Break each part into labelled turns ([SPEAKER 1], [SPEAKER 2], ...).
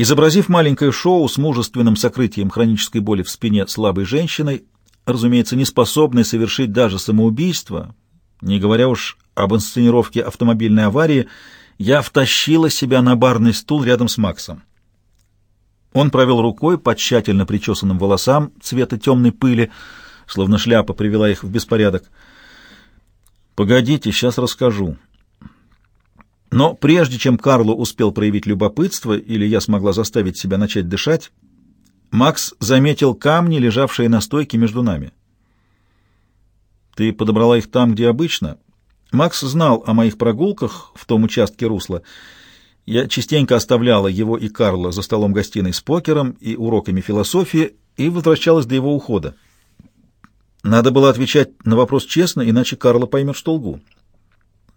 [SPEAKER 1] Изобразив маленькое шоу с мужественным сокрытием хронической боли в спине слабой женщиной, разумеется, не способной совершить даже самоубийство, не говоря уж об инсценировке автомобильной аварии, я втащила себя на барный стул рядом с Максом. Он провел рукой по тщательно причесанным волосам цвета темной пыли, словно шляпа привела их в беспорядок. «Погодите, сейчас расскажу». Но прежде чем Карло успел проявить любопытство, или я смогла заставить себя начать дышать, Макс заметил камни, лежавшие на стойке между нами. «Ты подобрала их там, где обычно?» Макс знал о моих прогулках в том участке русла. Я частенько оставляла его и Карла за столом гостиной с покером и уроками философии и возвращалась до его ухода. Надо было отвечать на вопрос честно, иначе Карла поймет, что лгу.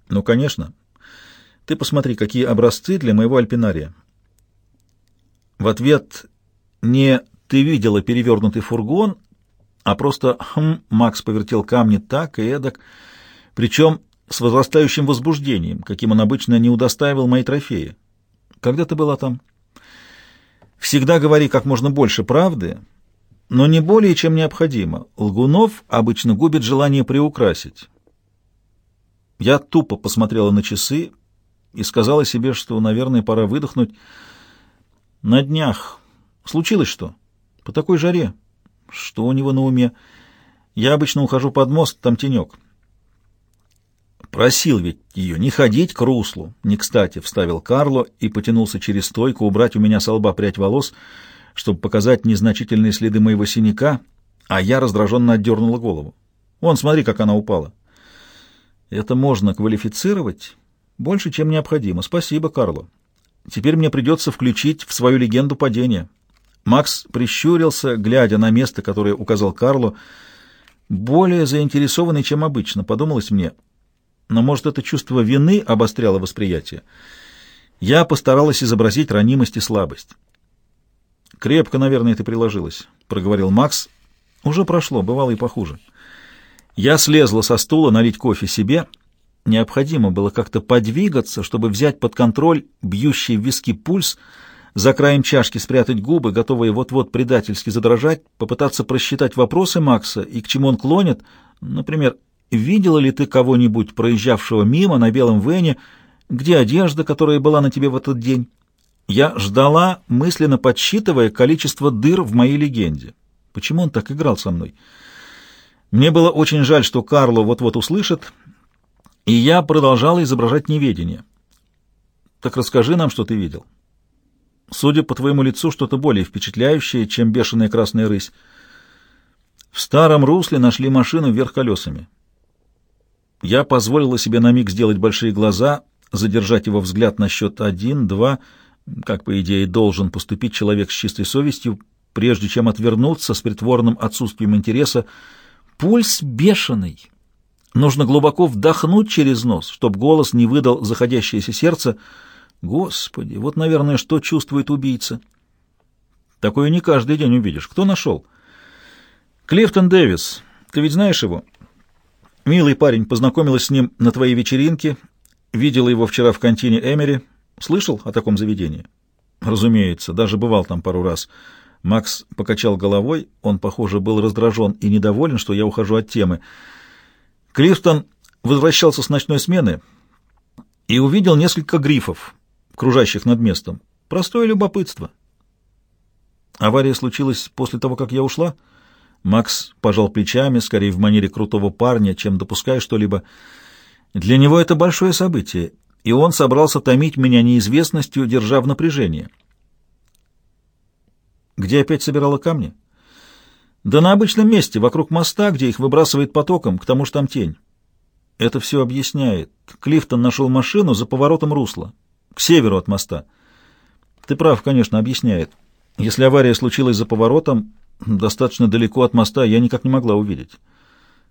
[SPEAKER 1] Ну, конечно. Ты посмотри, какие образцы для моего альпинария. В ответ не «ты видела перевернутый фургон», а просто «хм», Макс повертел камни так и эдак, причем с возрастающим возбуждением, каким он обычно не удостаивал мои трофеи. Когда ты была там? Всегда говори как можно больше правды, но не более, чем необходимо. Лгунов обычно губит желание приукрасить. Я тупо посмотрела на часы и сказала себе, что, наверное, пора выдохнуть. На днях случилось что? По такой жаре. Что у него на уме? Я обычно ухожу под мост, там тенек. Просил ведь ее не ходить к руслу. Не кстати вставил Карло и потянулся через стойку убрать у меня со лба прядь волос — чтобы показать незначительные следы моего синяка, а я раздраженно отдернула голову. Вон, смотри, как она упала. Это можно квалифицировать больше, чем необходимо. Спасибо, Карло. Теперь мне придется включить в свою легенду падения. Макс прищурился, глядя на место, которое указал Карло, более заинтересованный, чем обычно, подумалось мне. Но, может, это чувство вины обостряло восприятие. Я постаралась изобразить ранимость и слабость. «Крепко, наверное, ты приложилась», — проговорил Макс. «Уже прошло, бывало и похуже». Я слезла со стула налить кофе себе. Необходимо было как-то подвигаться, чтобы взять под контроль бьющий в виски пульс, за краем чашки спрятать губы, готовые вот-вот предательски задрожать, попытаться просчитать вопросы Макса и к чему он клонит. Например, видела ли ты кого-нибудь, проезжавшего мимо на белом вене, где одежда, которая была на тебе в этот день? Я ждала, мысленно подсчитывая количество дыр в моей легенде. Почему он так играл со мной? Мне было очень жаль, что Карло вот-вот услышит, и я продолжала изображать неведение. Так расскажи нам, что ты видел. Судя по твоему лицу, что-то более впечатляющее, чем бешеная красная рысь. В старом русле нашли машину вверх колесами. Я позволила себе на миг сделать большие глаза, задержать его взгляд на счет один, два как, по идее, должен поступить человек с чистой совестью, прежде чем отвернуться с притворным отсутствием интереса. Пульс бешеный. Нужно глубоко вдохнуть через нос, чтобы голос не выдал заходящееся сердце. Господи, вот, наверное, что чувствует убийца. Такое не каждый день увидишь. Кто нашел? Клифтон Дэвис. Ты ведь знаешь его? Милый парень, познакомилась с ним на твоей вечеринке, видела его вчера в контине Эмери, Слышал о таком заведении? Разумеется, даже бывал там пару раз. Макс покачал головой, он, похоже, был раздражен и недоволен, что я ухожу от темы. Клифтон возвращался с ночной смены и увидел несколько грифов, кружащих над местом. Простое любопытство. Авария случилась после того, как я ушла. Макс пожал плечами, скорее в манере крутого парня, чем допуская что-либо. Для него это большое событие, и он собрался томить меня неизвестностью, держа в напряжении. Где опять собирала камни? Да на обычном месте, вокруг моста, где их выбрасывает потоком, к тому же там тень. Это все объясняет. Клифтон нашел машину за поворотом русла, к северу от моста. Ты прав, конечно, объясняет. Если авария случилась за поворотом, достаточно далеко от моста, я никак не могла увидеть.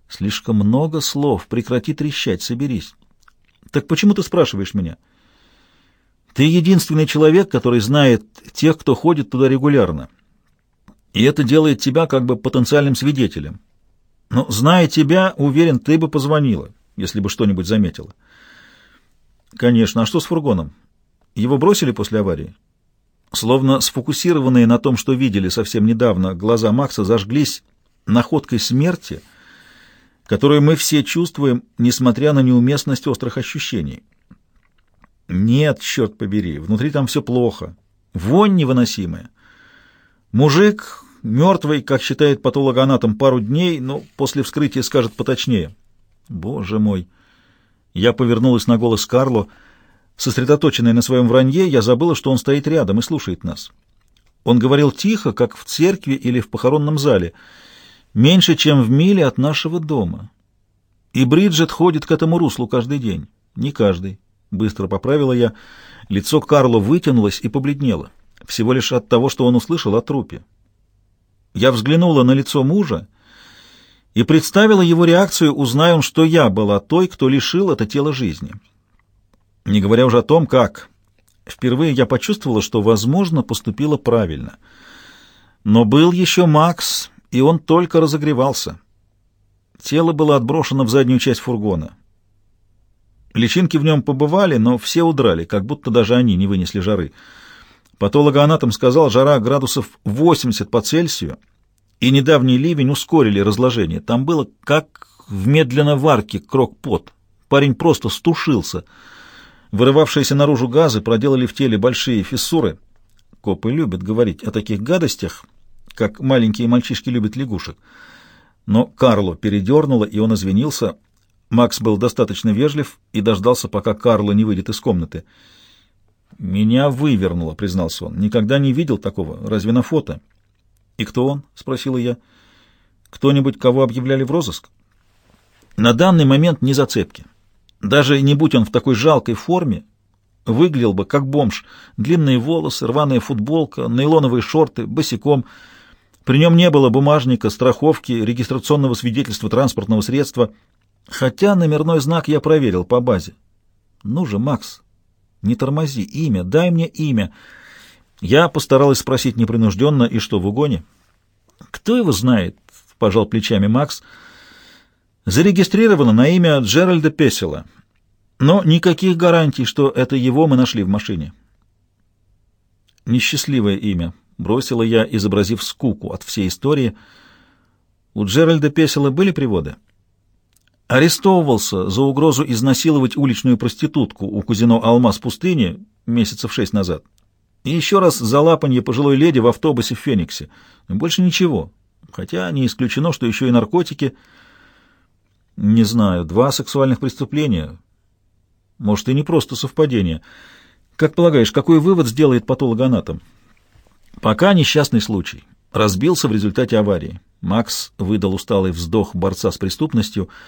[SPEAKER 1] Слишком много слов, прекрати трещать, соберись. Так почему ты спрашиваешь меня? Ты единственный человек, который знает тех, кто ходит туда регулярно. И это делает тебя как бы потенциальным свидетелем. Но, зная тебя, уверен, ты бы позвонила, если бы что-нибудь заметила. Конечно. А что с фургоном? Его бросили после аварии? Словно сфокусированные на том, что видели совсем недавно, глаза Макса зажглись находкой смерти, которую мы все чувствуем, несмотря на неуместность острых ощущений. Нет, черт побери, внутри там все плохо. Вонь невыносимая. Мужик мертвый, как считает патологоанатом, пару дней, но после вскрытия скажет поточнее. Боже мой! Я повернулась на голос Карло. Сосредоточенная на своем вранье, я забыла, что он стоит рядом и слушает нас. Он говорил тихо, как в церкви или в похоронном зале, меньше, чем в миле от нашего дома. И Бриджит ходит к этому руслу каждый день. Не каждый. Быстро поправила я. Лицо Карло вытянулось и побледнело. Всего лишь от того, что он услышал о трупе. Я взглянула на лицо мужа и представила его реакцию, узная он, что я была той, кто лишил это тело жизни. Не говоря уже о том, как. Впервые я почувствовала, что, возможно, поступила правильно. Но был еще Макс, и он только разогревался. Тело было отброшено в заднюю часть фургона. Личинки в нем побывали, но все удрали, как будто даже они не вынесли жары. Патологоанатом сказал, жара градусов 80 по Цельсию, и недавний ливень ускорили разложение. Там было как в медленно варке крок-пот. Парень просто стушился — Вырывавшиеся наружу газы проделали в теле большие фиссуры. Копы любят говорить о таких гадостях, как маленькие мальчишки любят лягушек. Но Карло передернуло, и он извинился. Макс был достаточно вежлив и дождался, пока Карло не выйдет из комнаты. «Меня вывернуло», — признался он. «Никогда не видел такого. Разве на фото?» «И кто он?» — спросила я. «Кто-нибудь, кого объявляли в розыск?» «На данный момент не зацепки. Даже не будь он в такой жалкой форме, выглядел бы как бомж. Длинные волосы, рваная футболка, нейлоновые шорты, босиком. При нем не было бумажника, страховки, регистрационного свидетельства транспортного средства. Хотя номерной знак я проверил по базе. Ну же, Макс, не тормози, имя, дай мне имя. Я постаралась спросить непринужденно, и что, в угоне? Кто его знает, пожал плечами Макс, — Зарегистрировано на имя Джеральда Песела, но никаких гарантий, что это его мы нашли в машине. Несчастливое имя, бросила я, изобразив скуку от всей истории. У Джеральда Песела были приводы? Арестовывался за угрозу изнасиловать уличную проститутку у казино «Алмаз пустыни» месяцев шесть назад. И еще раз за лапанье пожилой леди в автобусе в Фениксе. Больше ничего. Хотя не исключено, что еще и наркотики — не знаю, два сексуальных преступления. Может, и не просто совпадение. Как полагаешь, какой вывод сделает патологоанатом? Пока несчастный случай. Разбился в результате аварии. Макс выдал усталый вздох борца с преступностью —